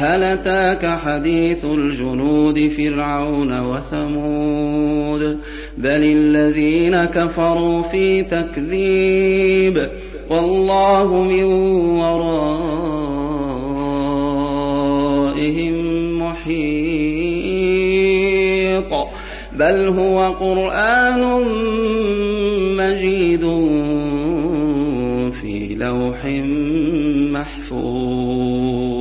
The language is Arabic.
هل أتاك حديث الجنود فرعون وثمود؟ بل الذين كفروا في تكذيب والله من ورائهم محيط. بل هو قرآن مجيد في لوح محفوظ.